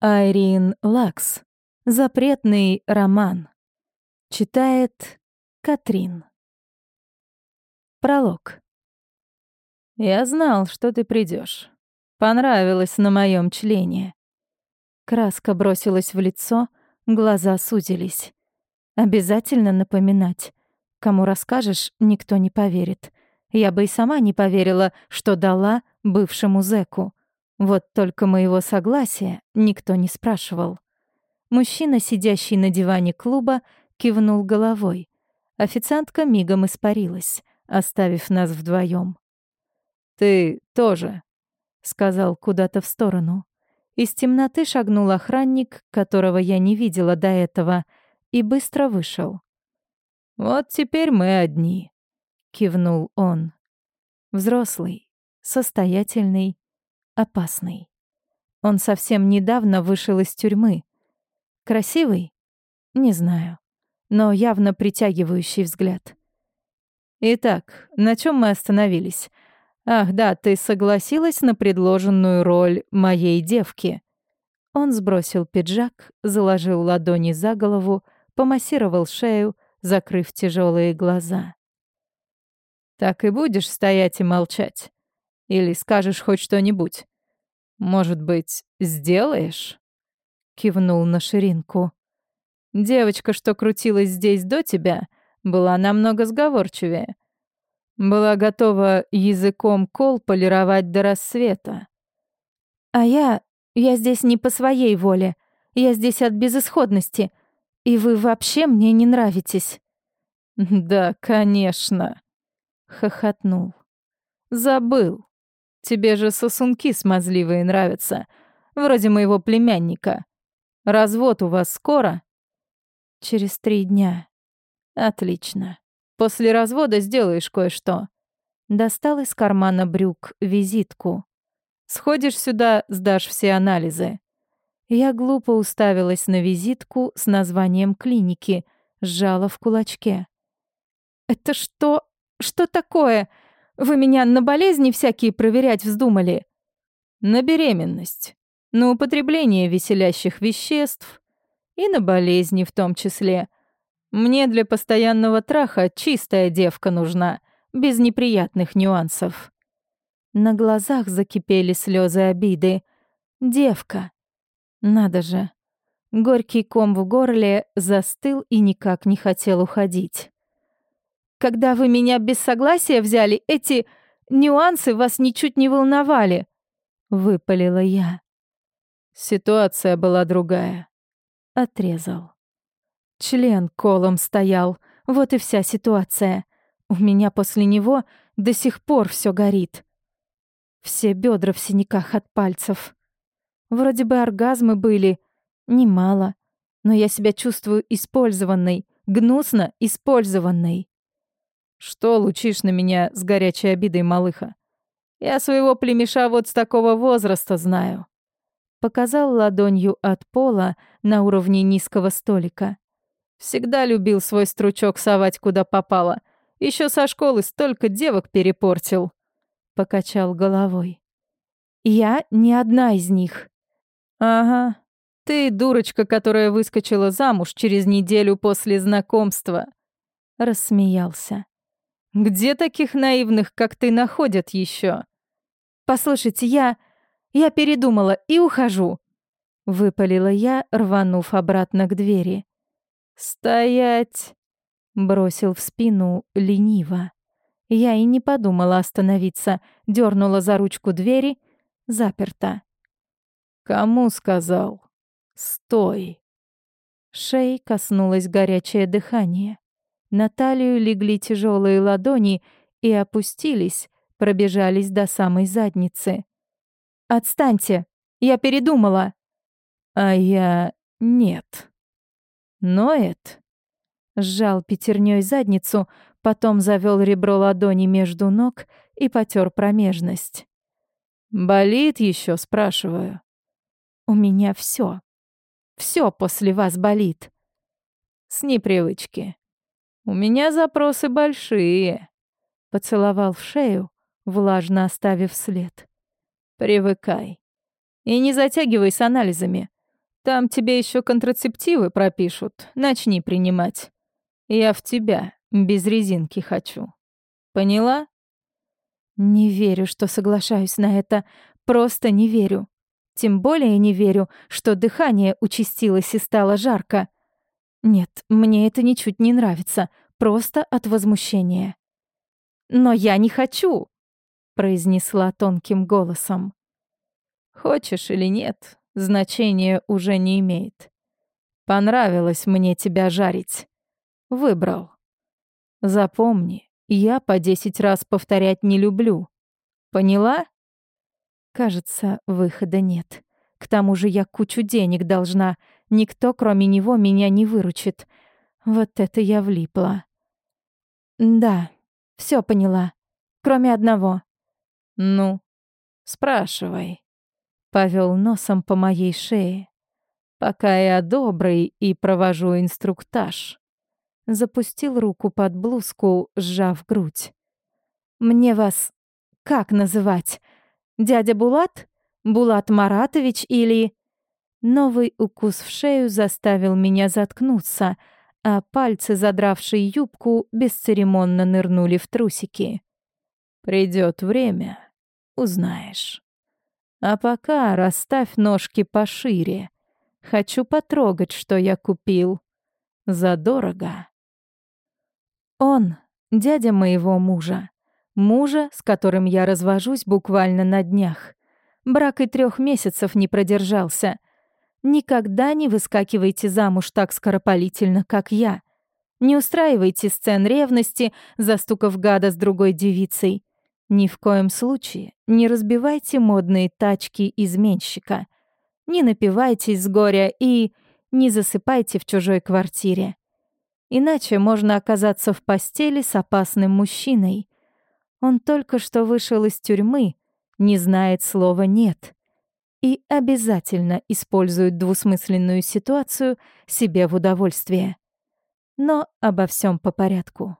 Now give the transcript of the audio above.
Айрин Лакс. Запретный роман. Читает Катрин. Пролог. Я знал, что ты придешь. Понравилось на моем члене. Краска бросилась в лицо, глаза сузились. Обязательно напоминать. Кому расскажешь, никто не поверит. Я бы и сама не поверила, что дала бывшему зэку. Вот только моего согласия никто не спрашивал. Мужчина, сидящий на диване клуба, кивнул головой. Официантка мигом испарилась, оставив нас вдвоем. «Ты тоже», — сказал куда-то в сторону. Из темноты шагнул охранник, которого я не видела до этого, и быстро вышел. «Вот теперь мы одни», — кивнул он. Взрослый, состоятельный, опасный. Он совсем недавно вышел из тюрьмы. Красивый? Не знаю. Но явно притягивающий взгляд. Итак, на чем мы остановились? Ах, да, ты согласилась на предложенную роль моей девки. Он сбросил пиджак, заложил ладони за голову, помассировал шею, закрыв тяжелые глаза. Так и будешь стоять и молчать? Или скажешь хоть что-нибудь? Может быть, сделаешь?» Кивнул на ширинку. «Девочка, что крутилась здесь до тебя, была намного сговорчивее. Была готова языком кол полировать до рассвета. А я... я здесь не по своей воле. Я здесь от безысходности. И вы вообще мне не нравитесь». «Да, конечно», — хохотнул. «Забыл. Тебе же сосунки смазливые нравятся, вроде моего племянника. Развод у вас скоро? Через три дня. Отлично. После развода сделаешь кое-что. Достал из кармана брюк визитку. Сходишь сюда, сдашь все анализы. Я глупо уставилась на визитку с названием клиники, сжала в кулачке. «Это что? Что такое? Вы меня на болезни всякие проверять вздумали?» «На беременность, на употребление веселящих веществ и на болезни в том числе. Мне для постоянного траха чистая девка нужна, без неприятных нюансов». На глазах закипели слезы обиды. «Девка! Надо же!» Горький ком в горле застыл и никак не хотел уходить. Когда вы меня без согласия взяли, эти нюансы вас ничуть не волновали», — выпалила я. Ситуация была другая. Отрезал. Член колом стоял, вот и вся ситуация. У меня после него до сих пор все горит. Все бедра в синяках от пальцев. Вроде бы оргазмы были, немало, но я себя чувствую использованной, гнусно использованной. «Что лучишь на меня с горячей обидой, малыха? Я своего племеша вот с такого возраста знаю». Показал ладонью от пола на уровне низкого столика. Всегда любил свой стручок совать куда попало. Еще со школы столько девок перепортил. Покачал головой. Я не одна из них. Ага. Ты дурочка, которая выскочила замуж через неделю после знакомства. Рассмеялся. Где таких наивных, как ты, находят еще? Послушайте, я... Я передумала и ухожу. Выпалила я, рванув обратно к двери. «Стоять!» — бросил в спину лениво. Я и не подумала остановиться, дернула за ручку двери, заперта. «Кому сказал? Стой!» Шей коснулось горячее дыхание. На талию легли тяжелые ладони и опустились, пробежались до самой задницы. «Отстаньте! Я передумала!» «А я... нет». «Ноет?» Сжал пятерней задницу, потом завел ребро ладони между ног и потер промежность. «Болит еще, спрашиваю?» «У меня все. Все после вас болит». «С непривычки. «У меня запросы большие», — поцеловал в шею, влажно оставив след. «Привыкай. И не затягивай с анализами. Там тебе еще контрацептивы пропишут. Начни принимать. Я в тебя без резинки хочу. Поняла? Не верю, что соглашаюсь на это. Просто не верю. Тем более не верю, что дыхание участилось и стало жарко. Нет, мне это ничуть не нравится. Просто от возмущения. «Но я не хочу!» — произнесла тонким голосом. «Хочешь или нет, значения уже не имеет. Понравилось мне тебя жарить. Выбрал. Запомни, я по десять раз повторять не люблю. Поняла? Кажется, выхода нет. К тому же я кучу денег должна. Никто, кроме него, меня не выручит. Вот это я влипла. Да, все поняла. Кроме одного. Ну, спрашивай. Повел носом по моей шее. Пока я добрый и провожу инструктаж запустил руку под блузку, сжав грудь. «Мне вас как называть? Дядя Булат? Булат Маратович или...» Новый укус в шею заставил меня заткнуться, а пальцы, задравшие юбку, бесцеремонно нырнули в трусики. Придет время, узнаешь. А пока расставь ножки пошире. Хочу потрогать, что я купил. Задорого. Он — дядя моего мужа. Мужа, с которым я развожусь буквально на днях. Брак и трех месяцев не продержался. Никогда не выскакивайте замуж так скоропалительно, как я. Не устраивайте сцен ревности, застукав гада с другой девицей. Ни в коем случае не разбивайте модные тачки изменщика. Не напивайтесь с горя и не засыпайте в чужой квартире. Иначе можно оказаться в постели с опасным мужчиной. Он только что вышел из тюрьмы, не знает слова «нет» и обязательно использует двусмысленную ситуацию себе в удовольствие. Но обо всем по порядку.